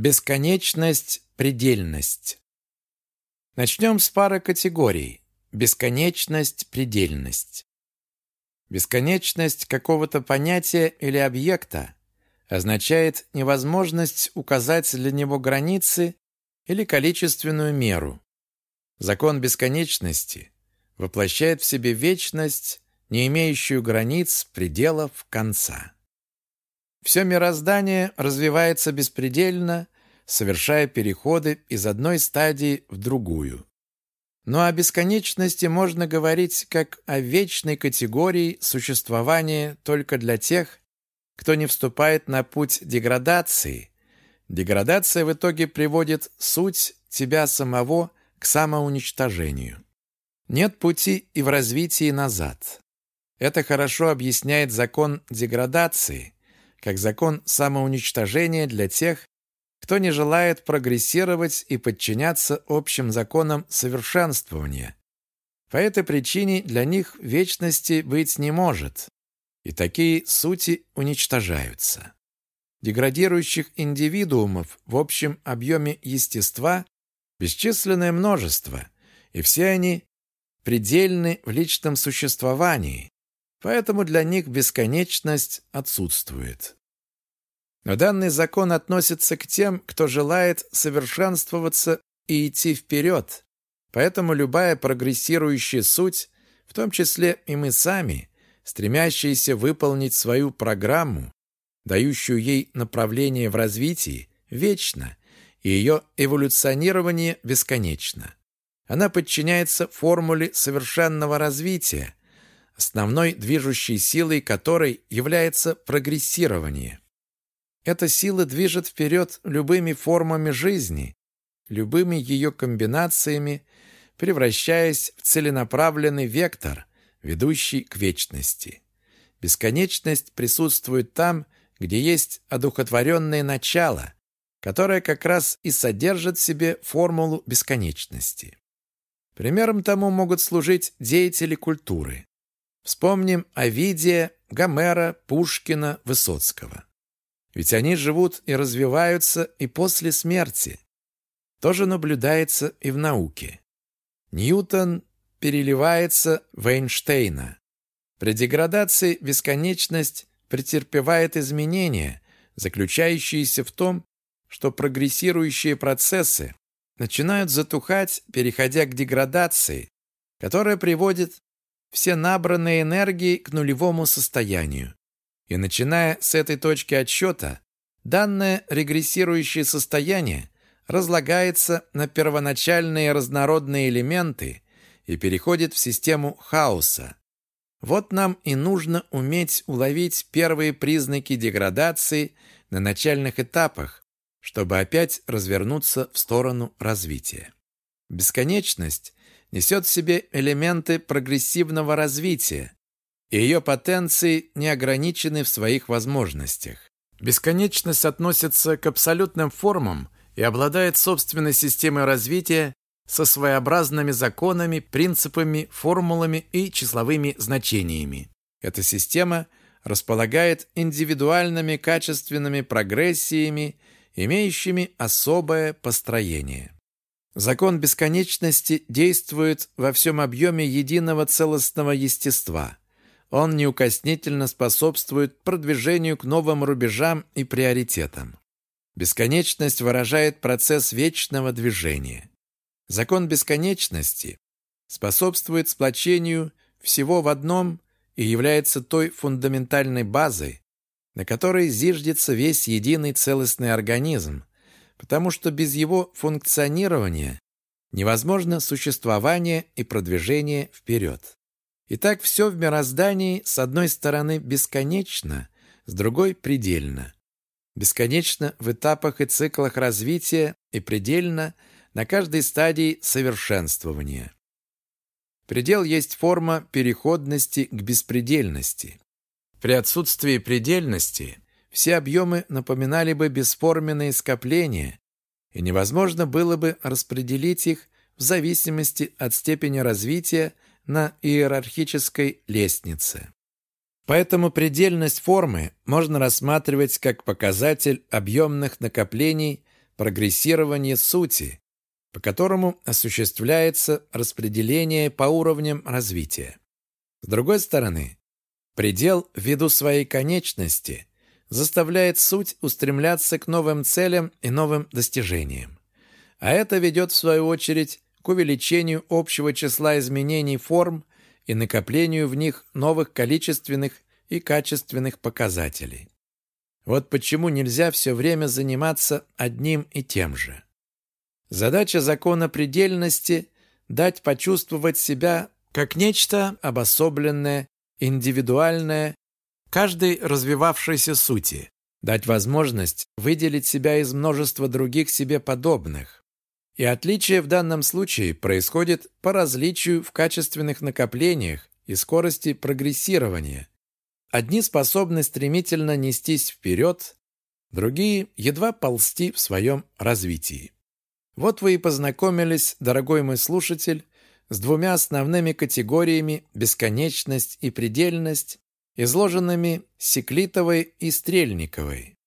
Бесконечность, предельность. Начнем с пары категорий. Бесконечность, предельность. Бесконечность какого-то понятия или объекта означает невозможность указать для него границы или количественную меру. Закон бесконечности воплощает в себе вечность, не имеющую границ, пределов, конца. Все мироздание развивается беспредельно, совершая переходы из одной стадии в другую. Но о бесконечности можно говорить как о вечной категории существования только для тех, кто не вступает на путь деградации. Деградация в итоге приводит суть тебя самого к самоуничтожению. Нет пути и в развитии назад. Это хорошо объясняет закон деградации, как закон самоуничтожения для тех, кто не желает прогрессировать и подчиняться общим законам совершенствования. По этой причине для них вечности быть не может, и такие сути уничтожаются. Деградирующих индивидуумов в общем объеме естества бесчисленное множество, и все они предельны в личном существовании, поэтому для них бесконечность отсутствует. Но данный закон относится к тем, кто желает совершенствоваться и идти вперед, поэтому любая прогрессирующая суть, в том числе и мы сами, стремящиеся выполнить свою программу, дающую ей направление в развитии, вечно, и ее эволюционирование бесконечно. Она подчиняется формуле совершенного развития, основной движущей силой которой является прогрессирование. Эта сила движет вперед любыми формами жизни, любыми ее комбинациями, превращаясь в целенаправленный вектор, ведущий к вечности. Бесконечность присутствует там, где есть одухотворенное начало, которое как раз и содержит в себе формулу бесконечности. Примером тому могут служить деятели культуры. Вспомним Овидия, Гомера, Пушкина, Высоцкого. Ведь они живут и развиваются и после смерти. То же наблюдается и в науке. Ньютон переливается в Эйнштейна. При деградации бесконечность претерпевает изменения, заключающиеся в том, что прогрессирующие процессы начинают затухать, переходя к деградации, которая приводит все набранные энергии к нулевому состоянию. И начиная с этой точки отсчета, данное регрессирующее состояние разлагается на первоначальные разнородные элементы и переходит в систему хаоса. Вот нам и нужно уметь уловить первые признаки деградации на начальных этапах, чтобы опять развернуться в сторону развития. Бесконечность несет в себе элементы прогрессивного развития, и ее потенции не ограничены в своих возможностях. Бесконечность относится к абсолютным формам и обладает собственной системой развития со своеобразными законами, принципами, формулами и числовыми значениями. Эта система располагает индивидуальными качественными прогрессиями, имеющими особое построение. Закон бесконечности действует во всем объеме единого целостного естества. Он неукоснительно способствует продвижению к новым рубежам и приоритетам. Бесконечность выражает процесс вечного движения. Закон бесконечности способствует сплочению всего в одном и является той фундаментальной базой, на которой зиждется весь единый целостный организм, потому что без его функционирования невозможно существование и продвижение вперед. Итак, все в мироздании с одной стороны бесконечно, с другой – предельно. Бесконечно в этапах и циклах развития и предельно на каждой стадии совершенствования. Предел есть форма переходности к беспредельности. При отсутствии предельности все объемы напоминали бы бесформенные скопления, и невозможно было бы распределить их в зависимости от степени развития на иерархической лестнице. Поэтому предельность формы можно рассматривать как показатель объемных накоплений прогрессирование сути, по которому осуществляется распределение по уровням развития. С другой стороны, предел ввиду своей конечности заставляет суть устремляться к новым целям и новым достижениям. А это ведет, в свою очередь, к увеличению общего числа изменений форм и накоплению в них новых количественных и качественных показателей. Вот почему нельзя все время заниматься одним и тем же. Задача закона предельности – дать почувствовать себя как нечто обособленное, индивидуальное, каждой развивавшейся сути, дать возможность выделить себя из множества других себе подобных. И отличие в данном случае происходит по различию в качественных накоплениях и скорости прогрессирования. Одни способны стремительно нестись вперед, другие едва ползти в своем развитии. Вот вы и познакомились, дорогой мой слушатель, с двумя основными категориями бесконечность и предельность, изложенными Секлитовой и Стрельниковой.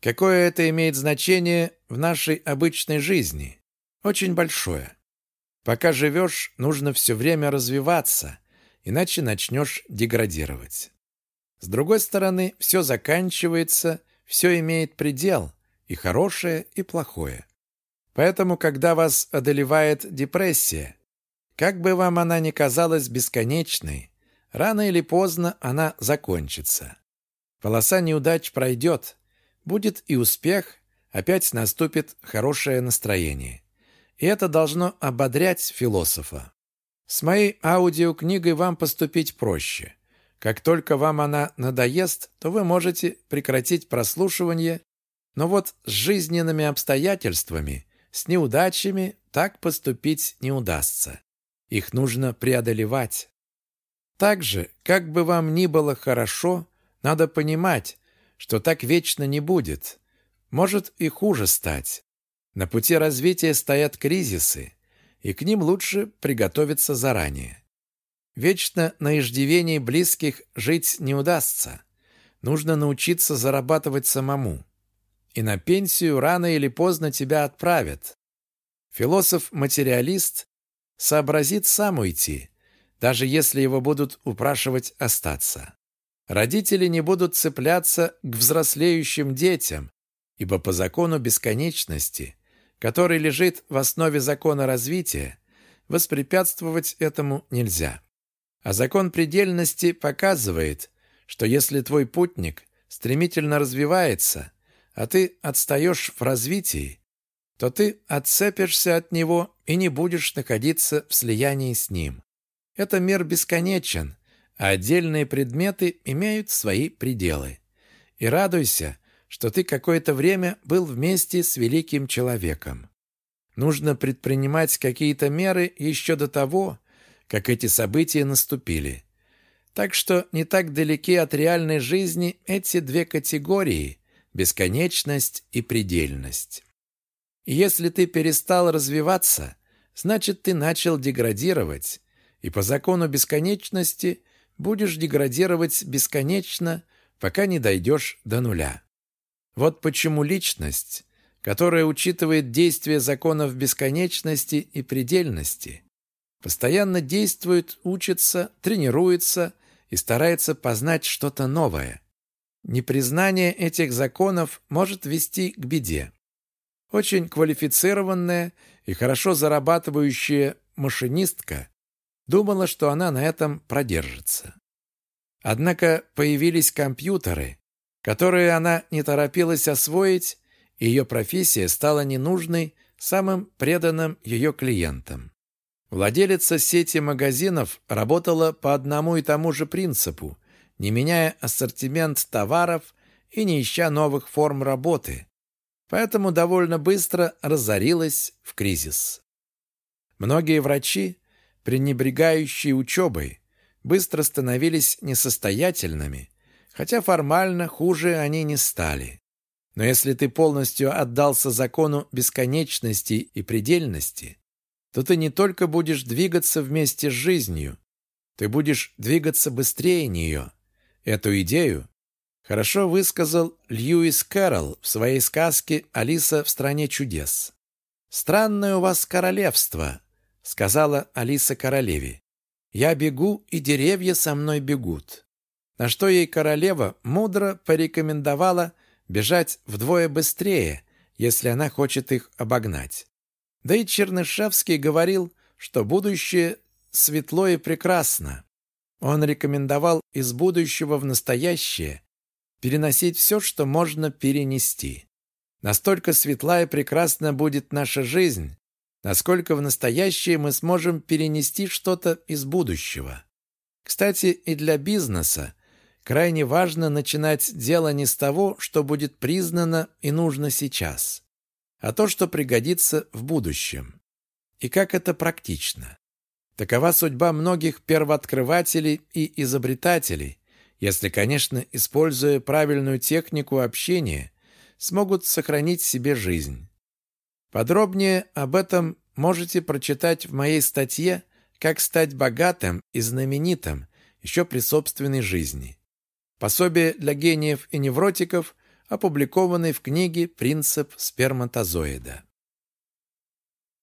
Какое это имеет значение в нашей обычной жизни? Очень большое. Пока живешь, нужно все время развиваться, иначе начнешь деградировать. С другой стороны, все заканчивается, все имеет предел, и хорошее, и плохое. Поэтому, когда вас одолевает депрессия, как бы вам она ни казалась бесконечной, рано или поздно она закончится. Полоса неудач пройдет, будет и успех, опять наступит хорошее настроение. И это должно ободрять философа. С моей аудиокнигой вам поступить проще. Как только вам она надоест, то вы можете прекратить прослушивание, но вот с жизненными обстоятельствами с неудачами так поступить не удастся. Их нужно преодолевать. Так же, как бы вам ни было хорошо, надо понимать, что так вечно не будет. Может и хуже стать. На пути развития стоят кризисы, и к ним лучше приготовиться заранее. Вечно на иждивении близких жить не удастся. Нужно научиться зарабатывать самому и на пенсию рано или поздно тебя отправят. Философ-материалист сообразит сам уйти, даже если его будут упрашивать остаться. Родители не будут цепляться к взрослеющим детям, ибо по закону бесконечности, который лежит в основе закона развития, воспрепятствовать этому нельзя. А закон предельности показывает, что если твой путник стремительно развивается – а ты отстаешь в развитии, то ты отцепишься от него и не будешь находиться в слиянии с ним. Это мир бесконечен, а отдельные предметы имеют свои пределы. И радуйся, что ты какое-то время был вместе с великим человеком. Нужно предпринимать какие-то меры еще до того, как эти события наступили. Так что не так далеки от реальной жизни эти две категории, бесконечность и предельность. Если ты перестал развиваться, значит, ты начал деградировать, и по закону бесконечности будешь деградировать бесконечно, пока не дойдешь до нуля. Вот почему личность, которая учитывает действие законов бесконечности и предельности, постоянно действует, учится, тренируется и старается познать что-то новое – Непризнание этих законов может вести к беде. Очень квалифицированная и хорошо зарабатывающая машинистка думала, что она на этом продержится. Однако появились компьютеры, которые она не торопилась освоить, и ее профессия стала ненужной самым преданным ее клиентам. Владелица сети магазинов работала по одному и тому же принципу – не меняя ассортимент товаров и не ища новых форм работы. Поэтому довольно быстро разорилась в кризис. Многие врачи, пренебрегающие учебой, быстро становились несостоятельными, хотя формально хуже они не стали. Но если ты полностью отдался закону бесконечности и предельности, то ты не только будешь двигаться вместе с жизнью, ты будешь двигаться быстрее нее, Эту идею хорошо высказал Льюис Кэрролл в своей сказке «Алиса в стране чудес». «Странное у вас королевство», — сказала Алиса королеве. «Я бегу, и деревья со мной бегут». На что ей королева мудро порекомендовала бежать вдвое быстрее, если она хочет их обогнать. Да и Чернышевский говорил, что будущее светло и прекрасно. Он рекомендовал из будущего в настоящее переносить все, что можно перенести. Настолько светла и прекрасна будет наша жизнь, насколько в настоящее мы сможем перенести что-то из будущего. Кстати, и для бизнеса крайне важно начинать дело не с того, что будет признано и нужно сейчас, а то, что пригодится в будущем. И как это практично. Такова судьба многих первооткрывателей и изобретателей, если, конечно, используя правильную технику общения – смогут сохранить себе жизнь. Подробнее об этом можете прочитать в моей статье «Как стать богатым и знаменитым еще при собственной жизни». Пособие для гениев и невротиков, опубликованное в книге «Принцип сперматозоида».